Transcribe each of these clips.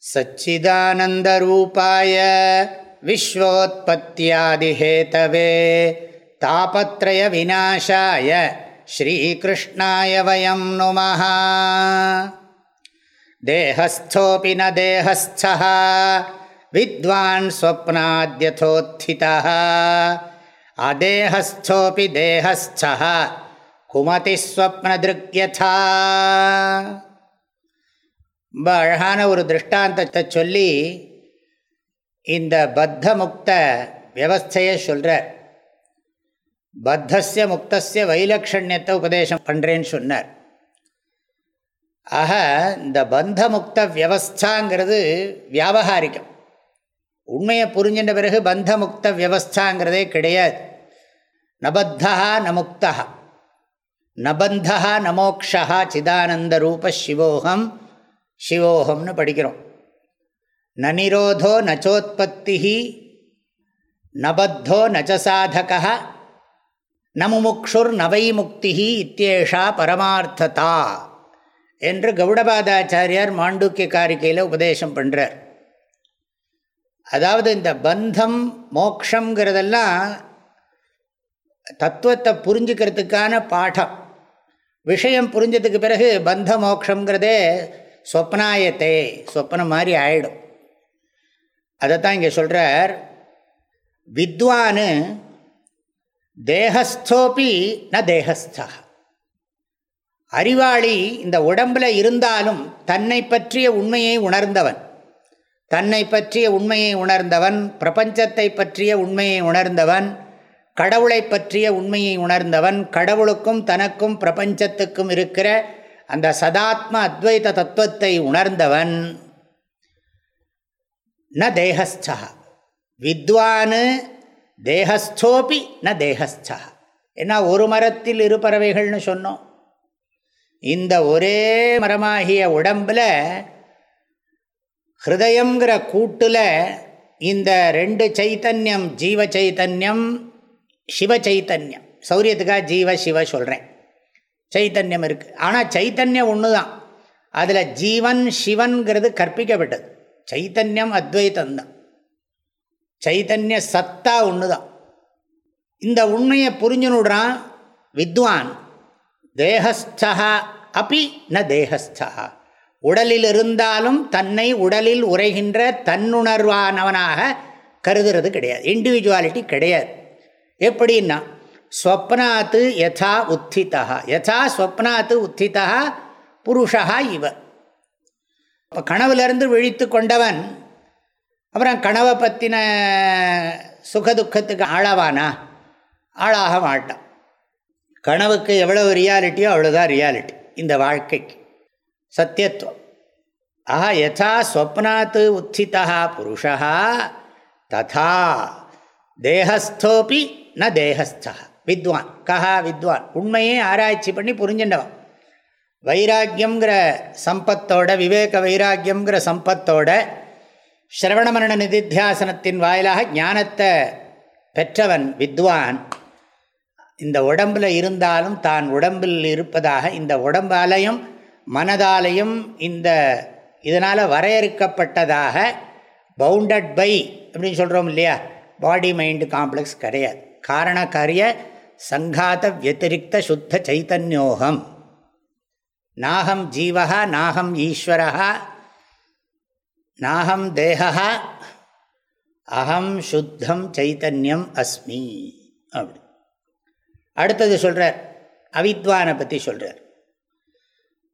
सच्चिदानन्दरूपाय विश्वोत्पत्यादिहेतवे तापत्रयविनाशाय श्रीकृष्णाय वयं नमः। देहस्थोऽपि न देहस्थः विद्वान्स्वप्नाद्यथोत्थितः अदेहस्थोऽपि देहस्थः कुमतिः स्वप्नदृग्था ரொம்ப அழகான ஒரு திருஷ்டாந்தத்தை சொல்லி இந்த பத்த முக்த வியவஸ்தையை சொல்கிறார் பத்தசிய முக்தசிய வைலக்ஷண்யத்தை உபதேசம் பண்ணுறேன்னு சொன்னார். ஆக இந்த பந்த முக்த வியவஸ்தாங்கிறது வியாபகாரிக்கம். உண்மையை புரிஞ்சின்ற பிறகு பந்த முக்த வியவஸ்தாங்கிறதே கிடையாது. நபத்தா நமுக்தா. நபந்தா நமோக்ஷா சிதானந்த ரூப சிவோகம் சிவோகம்னு படிக்கிறோம். நனிரோதோ நச்சோத்பத்தி நபத்தோ நச்சசாதக நமுமுக்ஷுர் நவை முக்தி இத்தியேஷா பரமார்த்ததா என்று கௌடபாதாச்சாரியார் மாண்டூக்கிய காரிக்கையில் உபதேசம் பண்ணுறார் அதாவது இந்த பந்தம் மோக்ஷங்கிறதெல்லாம் தத்துவத்தை புரிஞ்சுக்கிறதுக்கான பாடம். விஷயம் புரிஞ்சதுக்கு பிறகு பந்த மோக்ஷங்கிறதே சொப்னாயத்தே சொப்னம் மாதிரி ஆயிடும். அதைத்தான் இங்கே சொல்கிறார் வித்வானு தேகஸ்தோப்பி ந தேகஸ்தா அறிவாளி இந்த உடம்பில் இருந்தாலும் தன்னை பற்றிய உண்மையை உணர்ந்தவன். தன்னை பற்றிய உண்மையை உணர்ந்தவன் பிரபஞ்சத்தை பற்றிய உண்மையை உணர்ந்தவன் கடவுளை பற்றிய உண்மையை உணர்ந்தவன் கடவுளுக்கும் தனக்கும் பிரபஞ்சத்துக்கும் இருக்கிற அந்த சதாத்ம அத்வைத தத்துவத்தை உணர்ந்தவன் ந தேகஸ்தா வித்வானு தேகஸ்தோப்பி ந தேகஸ்தா ஏன்னா ஒரு மரத்தில் இரு பறவைகள்னு சொன்னோம். இந்த ஒரே மரமாகிய உடம்பில் ஹிருதயங்கிற கூட்டில் இந்த ரெண்டு சைத்தன்யம் ஜீவ சைத்தன்யம் சிவ சைத்தன்யம். சௌரியத்துக்காக ஜீவ சிவ சொல்கிறேன் சைத்தன்யம் இருக்குது ஆனால் சைத்தன்யம் ஒன்று தான் அதில் ஜீவன் சிவன்கிறது கற்பிக்கப்பட்டது. சைத்தன்யம் அத்வைத்தந்தான் சைத்தன்ய சத்தா ஒன்று தான் இந்த உண்மையை புரிஞ்சுனுடுறான் வித்வான். தேகஸ்தா அப்பி ந தேகஸ்தா உடலில் இருந்தாலும் தன்னை உடலில் உரைகின்ற தன்னுணர்வானவனாக கருதுறது கிடையாது. இண்டிவிஜுவாலிட்டி கிடையாது. எப்படின்னா ஸ்வப்னாத்து யதா உத்திதா யதா ஸ்வப்னாத்து உத்திதா புருஷா இவ. இப்போ கனவுலேருந்து விழித்து கொண்டவன் அப்புறம் கனவை பற்றின சுகதுக்கத்துக்கு ஆளாவானா? ஆளாக மாட்டான். கனவுக்கு எவ்வளவு ரியாலிட்டியோ அவ்வளோதான் ரியாலிட்டி இந்த வாழ்க்கைக்கு. சத்தியத்துவம். ஆஹா யதா ஸ்வப்னாத்து உத்திதா புருஷா ததா. தேகஸ்தோப்பி ந தேகஸ்தா வித்வான். கஹா வித்வான். உண்மையே ஆராய்ச்சி பண்ணி புரிஞ்சின்றவன். வைராக்கியங்கிற சம்பத்தோட விவேக வைராக்கியங்கிற சம்பத்தோட ஸ்ரவண மரண நிதித்தியாசனத்தின் வாயிலாக ஞானத்தை பெற்றவன் வித்வான். இந்த உடம்பில் இருந்தாலும் தான் உடம்பில் இருப்பதாக இந்த உடம்பாலையும் மனதாலையும் இந்த இதனால் வரையறுக்கப்பட்டதாக பவுண்டட் பை அப்படின்னு சொல்கிறோம் இல்லையா? பாடி மைண்டு காம்ப்ளெக்ஸ் கிடையாது. காரண காரிய சங்காத வத்திரிக்த சுத்த சைத்தன்யோகம் நாகம் ஜீவா நாகம் ஈஸ்வரா நாகம் தேகா அகம் சுத்தம் சைத்தன்யம் அஸ்மி. அப்படி. அடுத்தது சொல்கிறார் அவித்வானை பற்றி சொல்கிறார்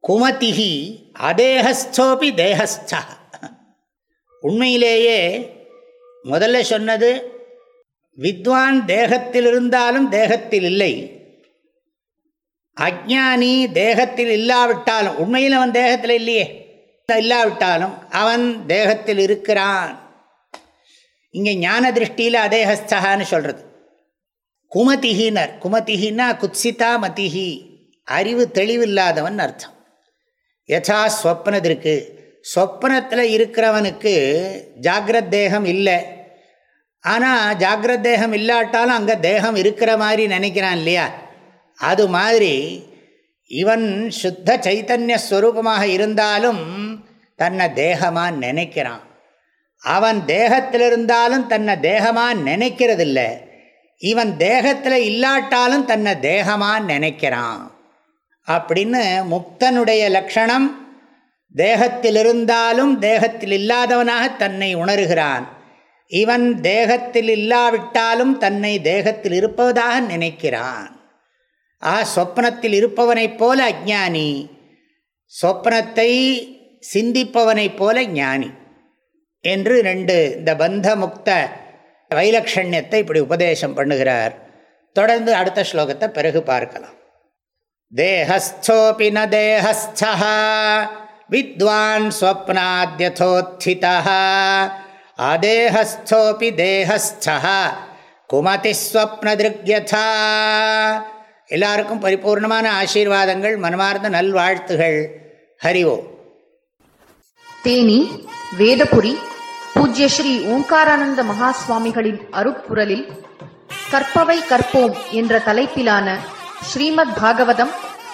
குமதிஹி அதேகஸ்தோபி தேகஸ்தா உண்மையிலேயே முதல்ல சொன்னது வித்வான் தேகத்தில் இருந்தாலும் தேகத்தில் இல்லை அஜானி தேகத்தில் இல்லாவிட்டாலும் உண்மையில் அவன் தேகத்தில் இல்லையே இல்லாவிட்டாலும் அவன் தேகத்தில் இருக்கிறான். இங்கே ஞான திருஷ்டியில் அதேகஸ்தகான்னு சொல்கிறது குமதிஹினர் குமதிஹின்னா குத்சிதா மதிஹி அறிவு தெளிவில்லாதவன் அர்த்தம். யசா ஸ்வப்னதிற்கு சொப்னத்தில் இருக்கிறவனுக்கு ஜாகிரத் தேகம் இல்லை. ஆனால் ஜாகிரத் தேகம் இல்லாட்டாலும் அங்கே தேகம் இருக்கிற மாதிரி நினைக்கிறான் இல்லையா? அது மாதிரி இவன் சுத்த சைத்தன்ய ஸ்வரூபமாக இருந்தாலும் தன்னை தேகமாக நினைக்கிறான். அவன் தேகத்தில் இருந்தாலும் தன்னை தேகமாக நினைக்கிறதில்ல. இவன் தேகத்தில் இல்லாட்டாலும் தன்னை தேகமாக நினைக்கிறான். அப்படின்னு முக்தனுடைய லட்சணம் தேகத்தில் இருந்தாலும் தேகத்தில் இல்லாதவனாக தன்னை உணர்கிறான். இவன் தேகத்தில் இல்லாவிட்டாலும் தன்னை தேகத்தில் இருப்பதாக நினைக்கிறான். ஆ சொப்னத்தில் இருப்பவனைப் போல அஜானி சொப்னத்தை சிந்திப்பவனைப் போல ஞானி என்று ரெண்டு இந்த பந்த முக்த வைலக்ஷண்யத்தை இப்படி உபதேசம் பண்ணுகிறார். தொடர்ந்து அடுத்த ஸ்லோகத்தை பிறகு பார்க்கலாம். தேகஸ்தோபி ந தேகஸ்தா வித்வான் ஸ்வப்னாத்யதோத்திதா அதேஹஸ்தோபி தேகஸ்தா குமதிஸ்வப்னதிருக்யதா எல்லாருக்கும் பரிபூர்ணமான ஆசீர்வாதங்கள் மனமார்ந்த நல்வாழ்த்துகள். ஹரிவோம் தேனி வேதபுரி பூஜ்ய ஸ்ரீ ஓங்காரானந்த மகா சுவாமிகளின் அருப்புரலில் கற்பவை கற்போம் என்ற தலைப்பிலான ஸ்ரீமத் பாகவதம்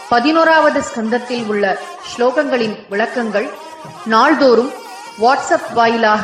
பதினோராவது ஸ்கந்தத்தில் உள்ள ஸ்லோகங்களின் விளக்கங்கள் நாள்தோறும் வாட்ஸ்அப் வாயிலாக